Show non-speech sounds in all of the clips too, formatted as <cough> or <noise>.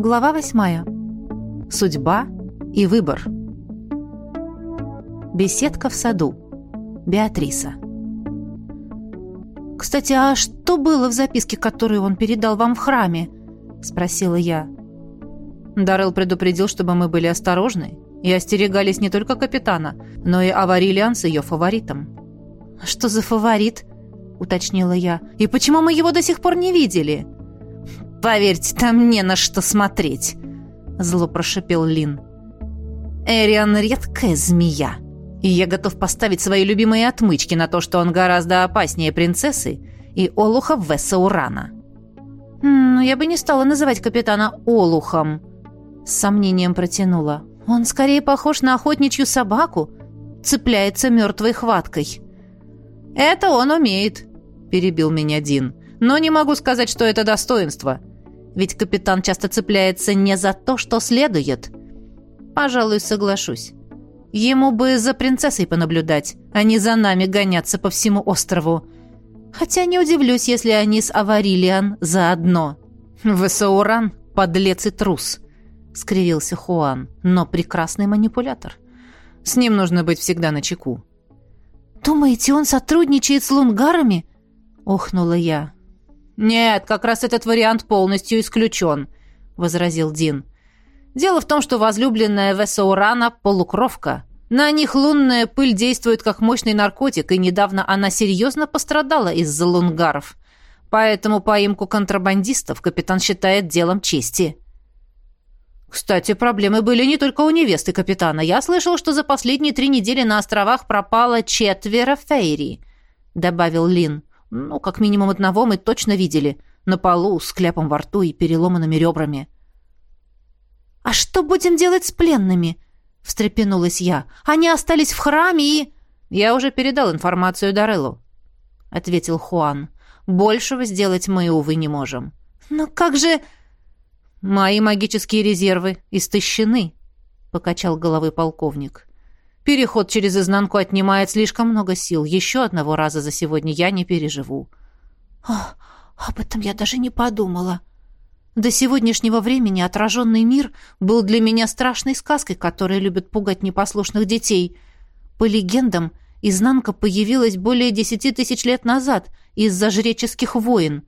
Глава восьмая. Судьба и выбор. Беседка в саду. Беатриса. «Кстати, а что было в записке, которую он передал вам в храме?» — спросила я. Даррелл предупредил, чтобы мы были осторожны и остерегались не только капитана, но и Аварилиан с ее фаворитом. «Что за фаворит?» — уточнила я. «И почему мы его до сих пор не видели?» «Поверьте, там не на что смотреть», — зло прошипел Лин. «Эриан — редкая змея, и я готов поставить свои любимые отмычки на то, что он гораздо опаснее принцессы и Олуха Весса Урана». «Ну, я бы не стала называть капитана Олухом», — с сомнением протянула. «Он скорее похож на охотничью собаку, цепляется мертвой хваткой». «Это он умеет», — перебил меня Дин. «Но не могу сказать, что это достоинство. Ведь капитан часто цепляется не за то, что следует. Пожалуй, соглашусь. Ему бы за принцессой понаблюдать, а не за нами гоняться по всему острову. Хотя не удивлюсь, если они с Аварилиан заодно. Весауран — подлец и трус, — скривился Хуан, но прекрасный манипулятор. С ним нужно быть всегда на чеку. «Думаете, он сотрудничает с лунгарами?» — охнула я. «Нет, как раз этот вариант полностью исключен», — возразил Дин. «Дело в том, что возлюбленная Весаурана — полукровка. На них лунная пыль действует как мощный наркотик, и недавно она серьезно пострадала из-за лунгаров. Поэтому поимку контрабандистов капитан считает делом чести». «Кстати, проблемы были не только у невесты капитана. Я слышал, что за последние три недели на островах пропало четверо фейри», — добавил Лин. Ну, как минимум одного мы точно видели. На полу, с кляпом во рту и переломанными ребрами. «А что будем делать с пленными?» — встрепенулась я. «Они остались в храме и...» «Я уже передал информацию Дареллу», — ответил Хуан. «Большего сделать мы, увы, не можем». «Но как же...» «Мои магические резервы истощены», — покачал головой полковник. Переход через изнанку отнимает слишком много сил. Еще одного раза за сегодня я не переживу. О, об этом я даже не подумала. До сегодняшнего времени отраженный мир был для меня страшной сказкой, которая любит пугать непослушных детей. По легендам, изнанка появилась более десяти тысяч лет назад из-за жреческих войн.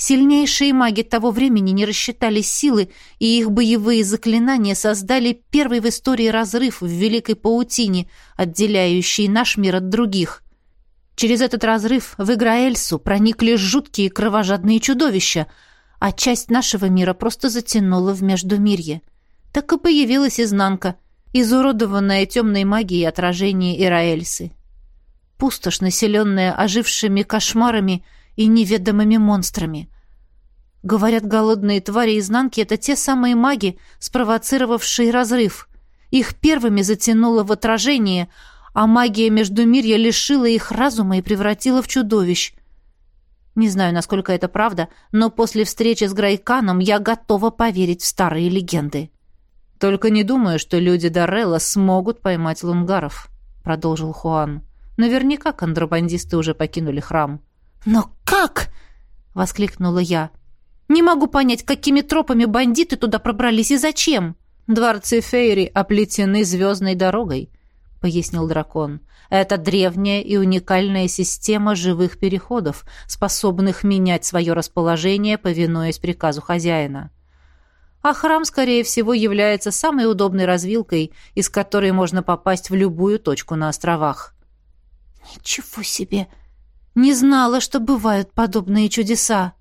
Сильнейшие маги того времени не рассчитали силы, и их боевые заклинания создали первый в истории разрыв в Великой Паутине, отделяющий наш мир от других. Через этот разрыв в Играэльсу проникли жуткие кровожадные чудовища, а часть нашего мира просто затянула в Междумирье. Так и появилась изнанка, изуродованная темной магией отражение Ираэльсы. Пустошь, населенная ожившими кошмарами – и неведомыми монстрами. Говорят, голодные твари изнанки — это те самые маги, спровоцировавшие разрыв. Их первыми затянуло в отражение, а магия Междумирья лишила их разума и превратила в чудовищ. Не знаю, насколько это правда, но после встречи с Грайканом я готова поверить в старые легенды. «Только не думаю, что люди Дарелла смогут поймать лунгаров», — продолжил Хуан. «Наверняка контрабандисты уже покинули храм». «Но как?» — воскликнула я. «Не могу понять, какими тропами бандиты туда пробрались и зачем?» «Дворцы Фейри оплетены звездной дорогой», — пояснил дракон. «Это древняя и уникальная система живых переходов, способных менять свое расположение, повинуясь приказу хозяина. А храм, скорее всего, является самой удобной развилкой, из которой можно попасть в любую точку на островах». «Ничего себе!» Не знала, что бывают подобные чудеса.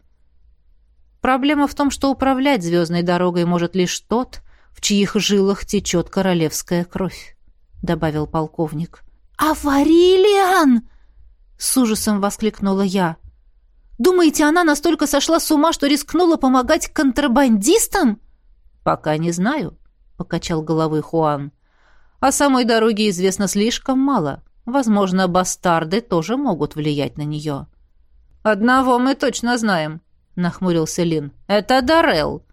Проблема в том, что управлять звездной дорогой может лишь тот, в чьих жилах течет королевская кровь», — добавил полковник. «Аварилиан!» — с ужасом воскликнула я. «Думаете, она настолько сошла с ума, что рискнула помогать контрабандистам?» «Пока не знаю», — покачал головой Хуан. «О самой дороге известно слишком мало. Возможно, бастарды тоже могут влиять на нее. «Одного мы точно знаем», — нахмурился Лин. «Это Дарел.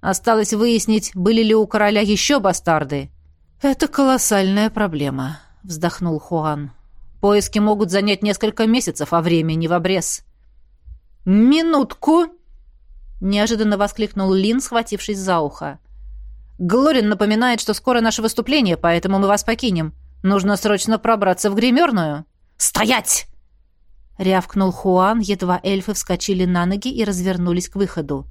Осталось выяснить, были ли у короля еще бастарды». «Это колоссальная проблема», — вздохнул Хуан. «Поиски могут занять несколько месяцев, а времени в обрез». «Минутку!» Неожиданно воскликнул Лин, схватившись за ухо. «Глорин напоминает, что скоро наше выступление, поэтому мы вас покинем. Нужно срочно пробраться в гримерную». «Стоять!» Рявкнул Хуан, едва эльфы вскочили на ноги и развернулись к выходу.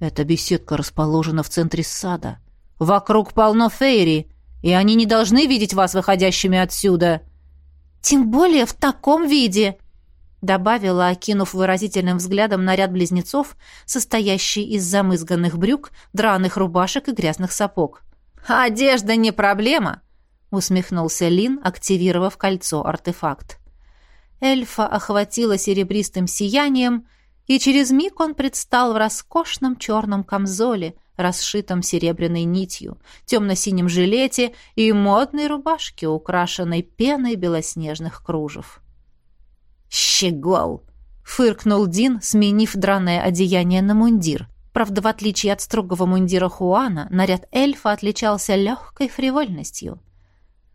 «Эта беседка расположена в центре сада. Вокруг полно фейри, и они не должны видеть вас выходящими отсюда». «Тем более в таком виде!» добавила, окинув выразительным взглядом наряд близнецов, состоящий из замызганных брюк, драных рубашек и грязных сапог. «Одежда не проблема!» — усмехнулся Лин, активировав кольцо-артефакт. Эльфа охватило серебристым сиянием, и через миг он предстал в роскошном черном камзоле, расшитом серебряной нитью, темно-синем жилете и модной рубашке, украшенной пеной белоснежных кружев. «Щегол!» — фыркнул Дин, сменив драное одеяние на мундир. Правда, в отличие от строгого мундира Хуана, наряд эльфа отличался легкой фривольностью.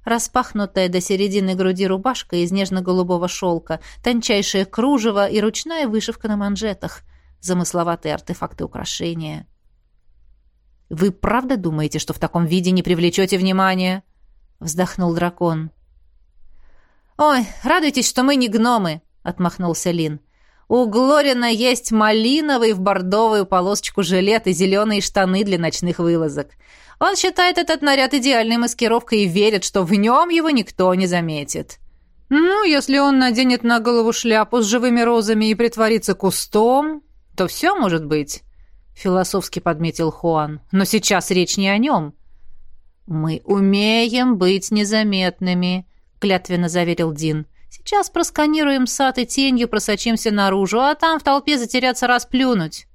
Распахнутая до середины груди рубашка из нежно-голубого шелка, тончайшее кружево и ручная вышивка на манжетах, замысловатые артефакты украшения. «Вы правда думаете, что в таком виде не привлечете внимания?» — вздохнул дракон. «Ой, радуйтесь, что мы не гномы!» отмахнулся Лин. У Глорина есть малиновый в бордовую полосочку жилет и зеленые штаны для ночных вылазок. Он считает этот наряд идеальной маскировкой и верит, что в нем его никто не заметит. Ну, если он наденет на голову шляпу с живыми розами и притворится кустом, то все может быть, философски подметил Хуан. Но сейчас речь не о нем. Мы умеем быть незаметными, клятвенно заверил Дин. Сейчас просканируем сад и тенью просочимся наружу, а там в толпе затеряться расплюнуть».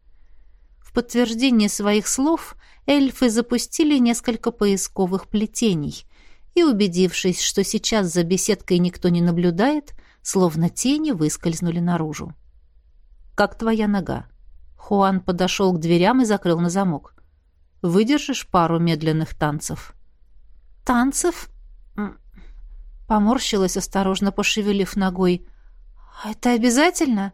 В подтверждение своих слов эльфы запустили несколько поисковых плетений и, убедившись, что сейчас за беседкой никто не наблюдает, словно тени выскользнули наружу. «Как твоя нога?» Хуан подошел к дверям и закрыл на замок. «Выдержишь пару медленных танцев?» «Танцев?» Поморщилась, осторожно пошевелив ногой. «А это обязательно?»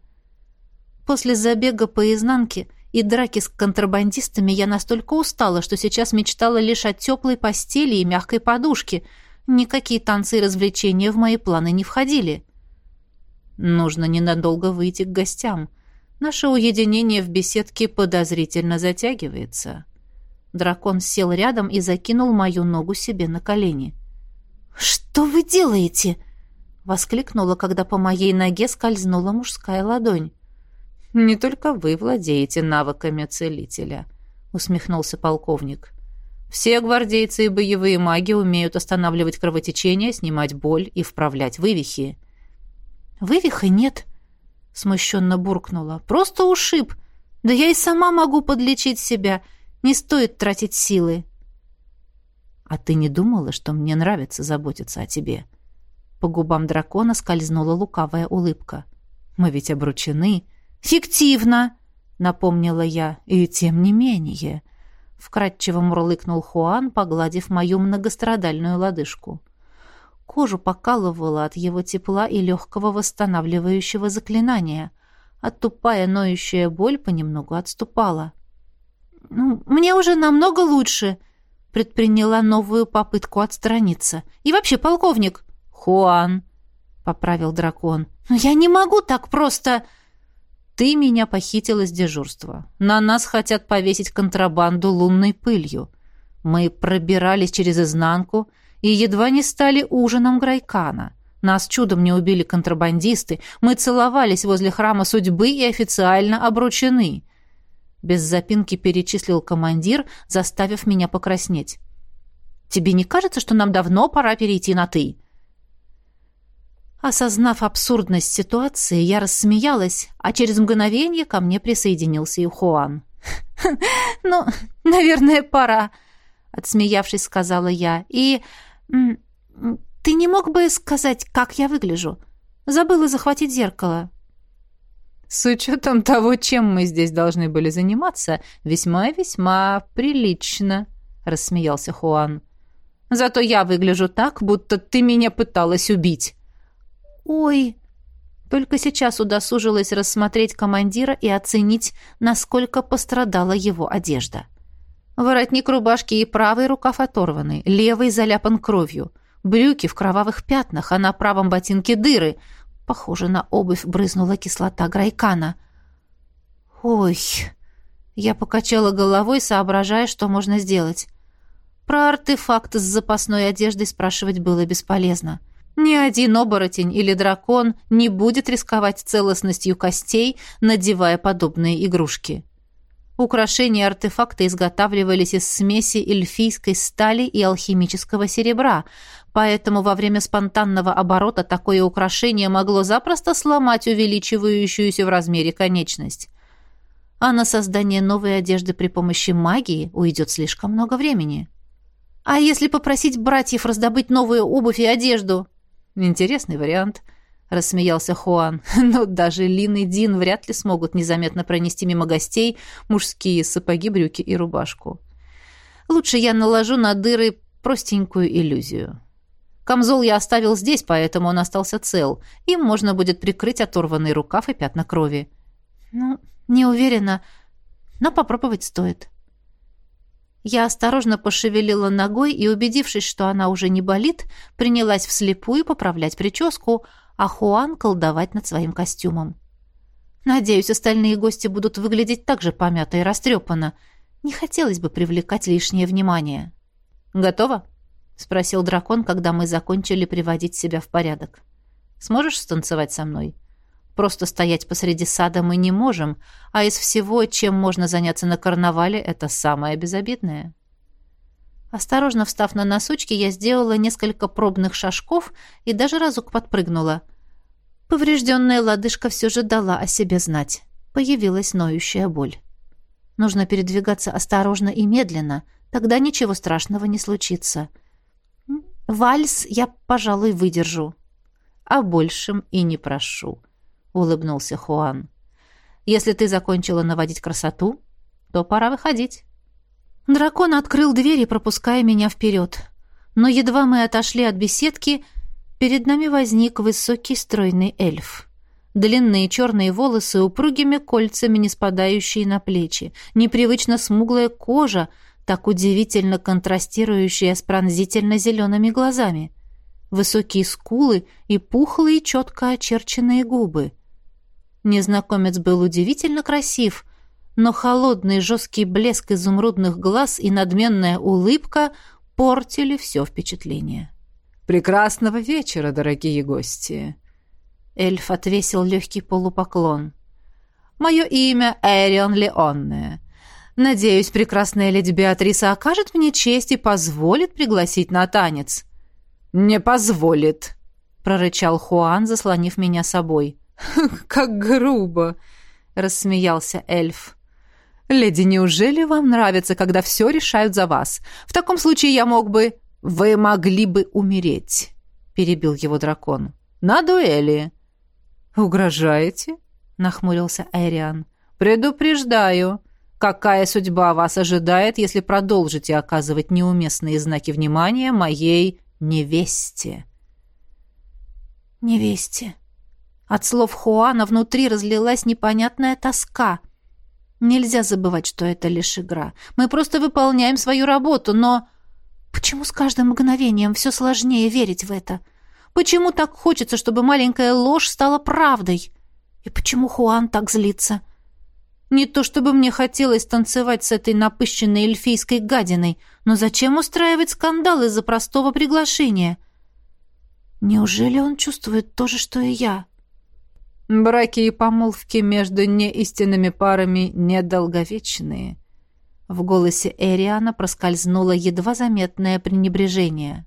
После забега по изнанке и драки с контрабандистами я настолько устала, что сейчас мечтала лишь о теплой постели и мягкой подушке. Никакие танцы и развлечения в мои планы не входили. Нужно ненадолго выйти к гостям. Наше уединение в беседке подозрительно затягивается. Дракон сел рядом и закинул мою ногу себе на колени. — «Что вы делаете?» — воскликнула, когда по моей ноге скользнула мужская ладонь. «Не только вы владеете навыками целителя», — усмехнулся полковник. «Все гвардейцы и боевые маги умеют останавливать кровотечение, снимать боль и вправлять вывихи». «Вывиха нет», — смущенно буркнула. «Просто ушиб. Да я и сама могу подлечить себя. Не стоит тратить силы». «А ты не думала, что мне нравится заботиться о тебе?» По губам дракона скользнула лукавая улыбка. «Мы ведь обручены». «Фиктивно!» — напомнила я. «И тем не менее...» — вкратчиво мурлыкнул Хуан, погладив мою многострадальную лодыжку. Кожу покалывало от его тепла и легкого восстанавливающего заклинания, а тупая ноющая боль понемногу отступала. «Ну, мне уже намного лучше», предприняла новую попытку отстраниться. «И вообще, полковник!» «Хуан!» — поправил дракон. «Но я не могу так просто...» «Ты меня похитила с дежурства. На нас хотят повесить контрабанду лунной пылью. Мы пробирались через изнанку и едва не стали ужином Грайкана. Нас чудом не убили контрабандисты. Мы целовались возле храма судьбы и официально обручены без запинки перечислил командир, заставив меня покраснеть. Тебе не кажется, что нам давно пора перейти на ты? Осознав абсурдность ситуации, я рассмеялась, а через мгновение ко мне присоединился и Хуан. <laughs> «Ну, наверное, пора», — отсмеявшись, сказала я. «И ты не мог бы сказать, как я выгляжу? Забыла захватить зеркало». С учетом того, чем мы здесь должны были заниматься, весьма-весьма прилично, рассмеялся Хуан. Зато я выгляжу так, будто ты меня пыталась убить. Ой, Только сейчас удосужилась рассмотреть командира и оценить, насколько пострадала его одежда. Воротник рубашки и правый рукав оторваны, левый заляпан кровью, брюки в кровавых пятнах, а на правом ботинке дыры. Похоже, на обувь брызнула кислота грайкана. «Ой!» Я покачала головой, соображая, что можно сделать. Про артефакт с запасной одеждой спрашивать было бесполезно. Ни один оборотень или дракон не будет рисковать целостностью костей, надевая подобные игрушки. Украшения артефакта изготавливались из смеси эльфийской стали и алхимического серебра, поэтому во время спонтанного оборота такое украшение могло запросто сломать увеличивающуюся в размере конечность. А на создание новой одежды при помощи магии уйдет слишком много времени. А если попросить братьев раздобыть новую обувь и одежду? Интересный вариант, рассмеялся Хуан. <laughs> Но даже Лин и Дин вряд ли смогут незаметно пронести мимо гостей мужские сапоги, брюки и рубашку. Лучше я наложу на дыры простенькую иллюзию. Камзол я оставил здесь, поэтому он остался цел. Им можно будет прикрыть оторванный рукав и пятна крови. Ну, не уверена, но попробовать стоит. Я осторожно пошевелила ногой и, убедившись, что она уже не болит, принялась вслепую поправлять прическу, а Хуан колдовать над своим костюмом. Надеюсь, остальные гости будут выглядеть так же помято и растрепанно. Не хотелось бы привлекать лишнее внимание. «Готово?» — спросил дракон, когда мы закончили приводить себя в порядок. «Сможешь станцевать со мной?» Просто стоять посреди сада мы не можем, а из всего, чем можно заняться на карнавале, это самое безобидное. Осторожно встав на носочки, я сделала несколько пробных шажков и даже разок подпрыгнула. Поврежденная лодыжка все же дала о себе знать. Появилась ноющая боль. Нужно передвигаться осторожно и медленно, тогда ничего страшного не случится. Вальс я, пожалуй, выдержу. А большим и не прошу улыбнулся Хуан. Если ты закончила наводить красоту, то пора выходить. Дракон открыл дверь и пропуская меня вперед. Но едва мы отошли от беседки, перед нами возник высокий стройный эльф. Длинные черные волосы упругими кольцами, не спадающие на плечи, непривычно смуглая кожа, так удивительно контрастирующая с пронзительно зелеными глазами, высокие скулы и пухлые четко очерченные губы — Незнакомец был удивительно красив, но холодный жесткий блеск изумрудных глаз и надменная улыбка портили все впечатление. «Прекрасного вечера, дорогие гости!» Эльф отвесил легкий полупоклон. «Мое имя Эрион Леонне. Надеюсь, прекрасная леди Беатриса окажет мне честь и позволит пригласить на танец». «Не позволит», — прорычал Хуан, заслонив меня собой. <laughs> «Как грубо!» — рассмеялся эльф. «Леди, неужели вам нравится, когда все решают за вас? В таком случае я мог бы...» «Вы могли бы умереть», — перебил его дракон. «На дуэли». «Угрожаете?» — нахмурился Эриан. «Предупреждаю. Какая судьба вас ожидает, если продолжите оказывать неуместные знаки внимания моей невесте?» «Невесте», от слов Хуана внутри разлилась непонятная тоска. Нельзя забывать, что это лишь игра. Мы просто выполняем свою работу, но... Почему с каждым мгновением все сложнее верить в это? Почему так хочется, чтобы маленькая ложь стала правдой? И почему Хуан так злится? Не то чтобы мне хотелось танцевать с этой напыщенной эльфийской гадиной, но зачем устраивать скандал из-за простого приглашения? Неужели он чувствует то же, что и я?» Браки и помолвки между неистинными парами недолговечные. В голосе Эриана проскользнуло едва заметное пренебрежение.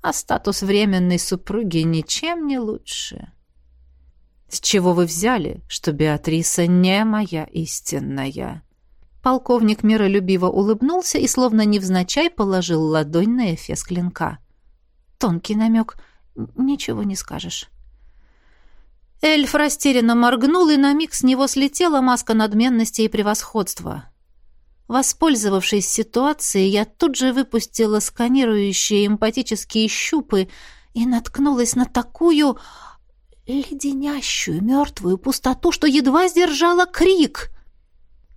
А статус временной супруги ничем не лучше. С чего вы взяли, что Беатриса не моя истинная? Полковник миролюбиво улыбнулся и словно невзначай положил ладонь на эфес клинка. Тонкий намек, ничего не скажешь. Эльф растерянно моргнул, и на миг с него слетела маска надменности и превосходства. Воспользовавшись ситуацией, я тут же выпустила сканирующие эмпатические щупы и наткнулась на такую леденящую мертвую пустоту, что едва сдержала крик.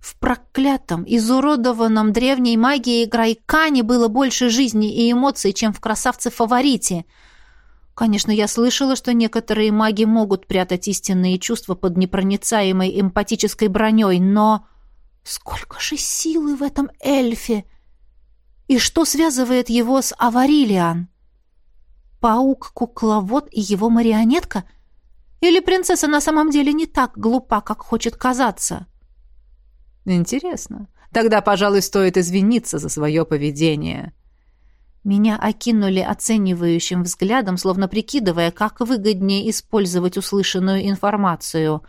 В проклятом, изуродованном древней магией Грайкане было больше жизни и эмоций, чем в красавце-фаворите. Конечно, я слышала, что некоторые маги могут прятать истинные чувства под непроницаемой эмпатической броней, но... Сколько же силы в этом эльфе! И что связывает его с Аварилиан? Паук-кукловод и его марионетка? Или принцесса на самом деле не так глупа, как хочет казаться?» Интересно. Тогда, пожалуй, стоит извиниться за свое поведение. Меня окинули оценивающим взглядом, словно прикидывая, как выгоднее использовать услышанную информацию.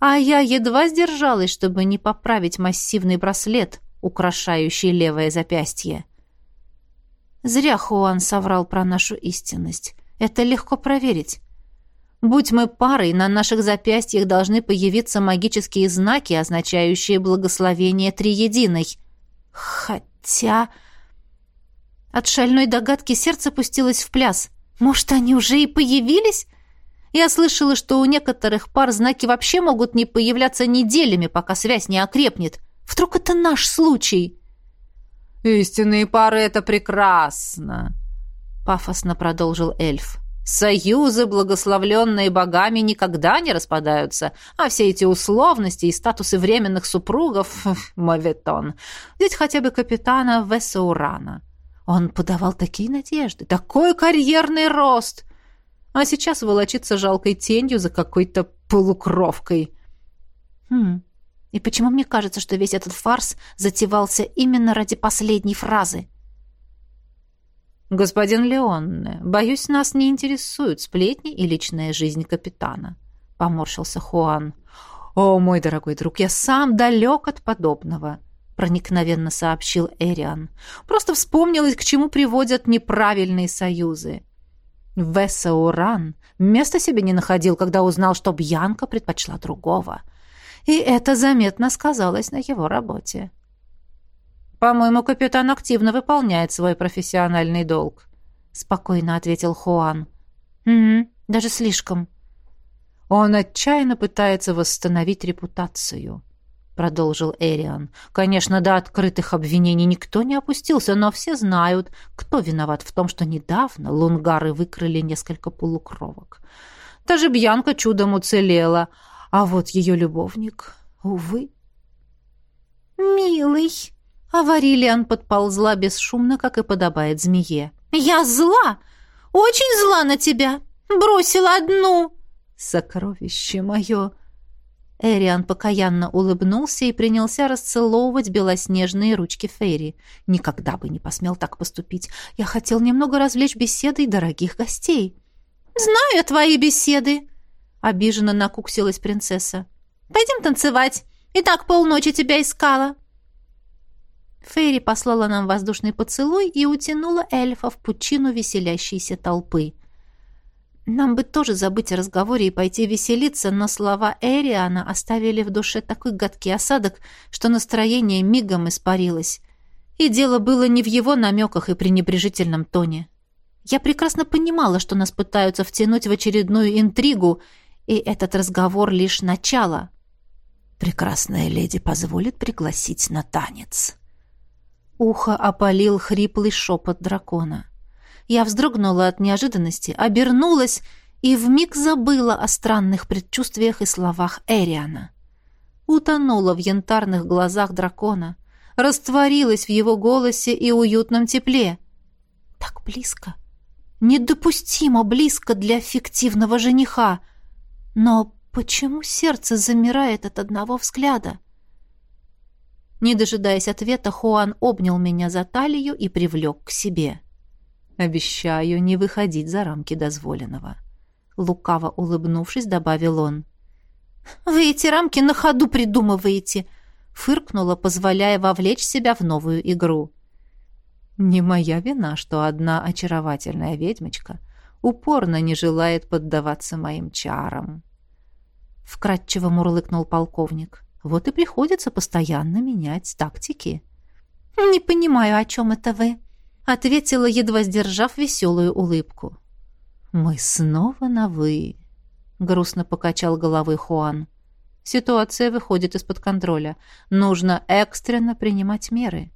А я едва сдержалась, чтобы не поправить массивный браслет, украшающий левое запястье. Зря Хуан соврал про нашу истинность. Это легко проверить. Будь мы парой, на наших запястьях должны появиться магические знаки, означающие благословение Триединой. Хотя... От шальной догадки сердце пустилось в пляс. Может, они уже и появились? Я слышала, что у некоторых пар знаки вообще могут не появляться неделями, пока связь не окрепнет. Вдруг это наш случай? «Истинные пары — это прекрасно!» — пафосно продолжил эльф. Союзы, благословленные богами, никогда не распадаются, а все эти условности и статусы временных супругов — <laughs> моветон. Ведь хотя бы капитана Весаурана. Он подавал такие надежды, такой карьерный рост. А сейчас волочится жалкой тенью за какой-то полукровкой. Хм, и почему мне кажется, что весь этот фарс затевался именно ради последней фразы? «Господин Леонне, боюсь, нас не интересуют сплетни и личная жизнь капитана», — поморщился Хуан. «О, мой дорогой друг, я сам далек от подобного», — проникновенно сообщил Эриан. «Просто вспомнилось, к чему приводят неправильные союзы». Весауран места себе не находил, когда узнал, что Бьянка предпочла другого. И это заметно сказалось на его работе. «По-моему, капитан активно выполняет свой профессиональный долг», — спокойно ответил Хуан. «Угу, даже слишком». «Он отчаянно пытается восстановить репутацию», — продолжил Эриан. «Конечно, до открытых обвинений никто не опустился, но все знают, кто виноват в том, что недавно лунгары выкрали несколько полукровок. Даже Бьянка чудом уцелела, а вот ее любовник, увы». «Милый», а Варилиан подползла бесшумно, как и подобает змее. «Я зла! Очень зла на тебя! Бросила одну!» «Сокровище мое!» Эриан покаянно улыбнулся и принялся расцеловывать белоснежные ручки Фейри. Никогда бы не посмел так поступить. Я хотел немного развлечь беседой дорогих гостей. «Знаю твои беседы!» — обиженно накуксилась принцесса. «Пойдем танцевать. И так полночи тебя искала». Фейри послала нам воздушный поцелуй и утянула эльфа в пучину веселящейся толпы. Нам бы тоже забыть о разговоре и пойти веселиться, но слова Эриана оставили в душе такой гадкий осадок, что настроение мигом испарилось. И дело было не в его намеках и пренебрежительном тоне. Я прекрасно понимала, что нас пытаются втянуть в очередную интригу, и этот разговор лишь начало. «Прекрасная леди позволит пригласить на танец». Ухо опалил хриплый шепот дракона. Я вздрогнула от неожиданности, обернулась и вмиг забыла о странных предчувствиях и словах Эриана. Утонула в янтарных глазах дракона, растворилась в его голосе и уютном тепле. Так близко, недопустимо близко для фиктивного жениха. Но почему сердце замирает от одного взгляда? Не дожидаясь ответа, Хуан обнял меня за талию и привлек к себе. «Обещаю не выходить за рамки дозволенного». Лукаво улыбнувшись, добавил он. «Вы эти рамки на ходу придумываете!» фыркнула, позволяя вовлечь себя в новую игру. «Не моя вина, что одна очаровательная ведьмочка упорно не желает поддаваться моим чарам», вкратчиво мурлыкнул полковник. Вот и приходится постоянно менять тактики. «Не понимаю, о чем это вы?» — ответила, едва сдержав веселую улыбку. «Мы снова на «вы». грустно покачал головой Хуан. Ситуация выходит из-под контроля. Нужно экстренно принимать меры.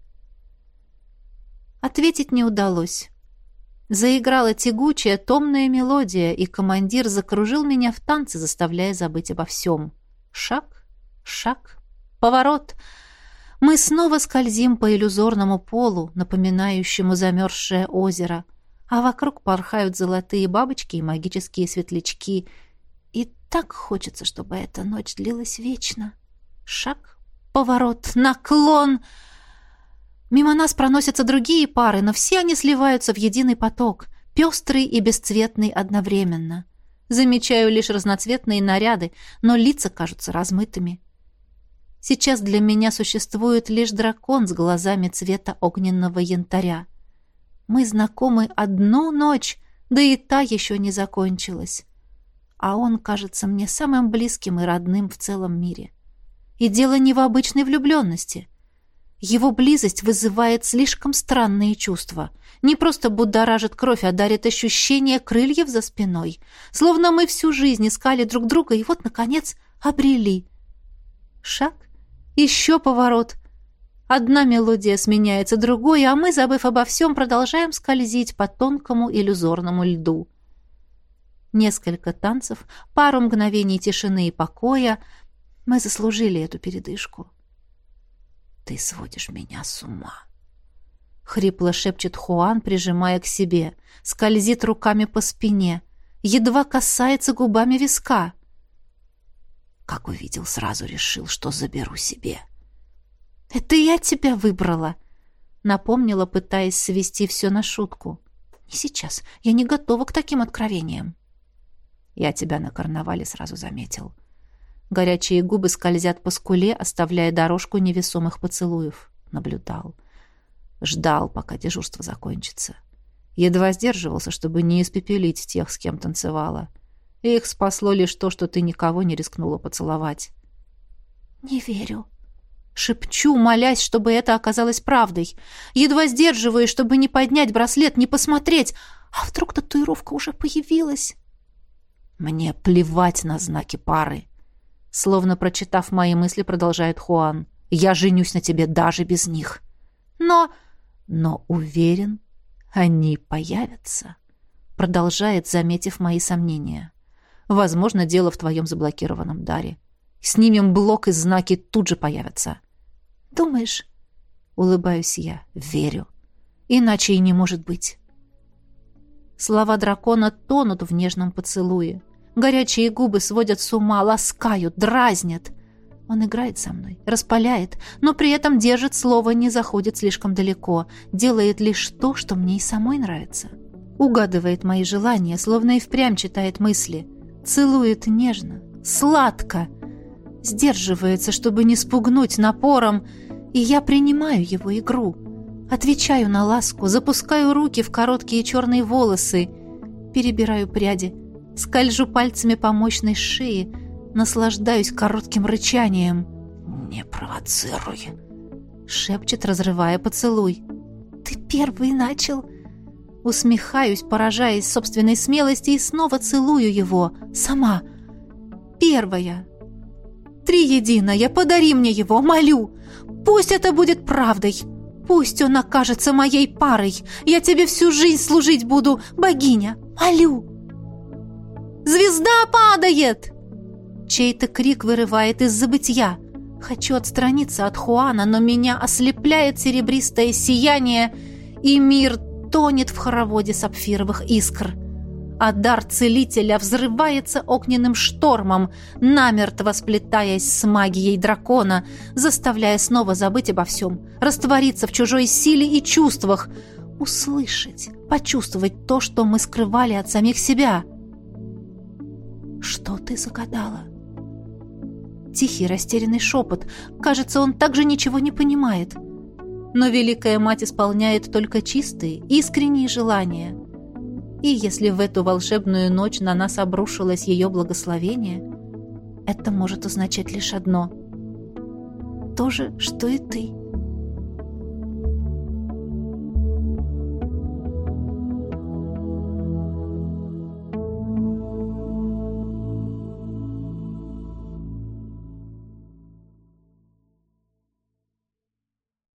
Ответить не удалось. Заиграла тягучая, томная мелодия, и командир закружил меня в танце, заставляя забыть обо всем. Шаг, шаг, поворот. Мы снова скользим по иллюзорному полу, напоминающему замерзшее озеро, а вокруг порхают золотые бабочки и магические светлячки. И так хочется, чтобы эта ночь длилась вечно. Шаг, поворот, наклон — Мимо нас проносятся другие пары, но все они сливаются в единый поток, пестрый и бесцветный одновременно. Замечаю лишь разноцветные наряды, но лица кажутся размытыми. Сейчас для меня существует лишь дракон с глазами цвета огненного янтаря. Мы знакомы одну ночь, да и та еще не закончилась. А он кажется мне самым близким и родным в целом мире. И дело не в обычной влюбленности. Его близость вызывает слишком странные чувства. Не просто будоражит кровь, а дарит ощущение крыльев за спиной. Словно мы всю жизнь искали друг друга и вот, наконец, обрели. Шаг, еще поворот. Одна мелодия сменяется другой, а мы, забыв обо всем, продолжаем скользить по тонкому иллюзорному льду. Несколько танцев, пару мгновений тишины и покоя. Мы заслужили эту передышку. «Ты сводишь меня с ума!» Хрипло шепчет Хуан, прижимая к себе, скользит руками по спине, едва касается губами виска. Как увидел, сразу решил, что заберу себе. «Это я тебя выбрала!» Напомнила, пытаясь свести все на шутку. «Не сейчас. Я не готова к таким откровениям». «Я тебя на карнавале сразу заметил. Горячие губы скользят по скуле, оставляя дорожку невесомых поцелуев. Наблюдал. Ждал, пока дежурство закончится. Едва сдерживался, чтобы не испепелить тех, с кем танцевала. Их спасло лишь то, что ты никого не рискнула поцеловать. «Не верю», Шепчу, молясь, чтобы это оказалось правдой. Едва сдерживаю, чтобы не поднять браслет, не посмотреть. А вдруг татуировка уже появилась? Мне плевать на знаки пары. Словно прочитав мои мысли, продолжает Хуан. «Я женюсь на тебе даже без них. Но... но уверен, они появятся». Продолжает, заметив мои сомнения. «Возможно, дело в твоем заблокированном даре. Снимем блок, и знаки тут же появятся». «Думаешь?» Улыбаюсь я. «Верю. Иначе и не может быть». Слова дракона тонут в нежном поцелуе. Горячие губы сводят с ума, ласкают, дразнят. Он играет со мной, распаляет, но при этом держит слово, не заходит слишком далеко, делает лишь то, что мне и самой нравится. Угадывает мои желания, словно и впрямь читает мысли. Целует нежно, сладко. Сдерживается, чтобы не спугнуть напором, и я принимаю его игру. Отвечаю на ласку, запускаю руки в короткие черные волосы, перебираю пряди, Скольжу пальцами по мощной шее, наслаждаюсь коротким рычанием. «Не провоцируй!» — шепчет, разрывая поцелуй. «Ты первый начал!» Усмехаюсь, поражаясь собственной смелости, и снова целую его. Сама. Первая. Три единая, подари мне его, молю. Пусть это будет правдой. Пусть он окажется моей парой. Я тебе всю жизнь служить буду, богиня. Молю. Звезда падает!» Чей-то крик вырывает из забытья. Хочу отстраниться от Хуана, но меня ослепляет серебристое сияние, и мир тонет в хороводе сапфировых искр. А дар целителя взрывается огненным штормом, намертво сплетаясь с магией дракона, заставляя снова забыть обо всем, раствориться в чужой силе и чувствах, услышать, почувствовать то, что мы скрывали от самих себя. «Что ты загадала?» Тихий растерянный шепот. Кажется, он также ничего не понимает. Но Великая Мать исполняет только чистые, искренние желания. И если в эту волшебную ночь на нас обрушилось ее благословение, это может означать лишь одно. То же, что и ты.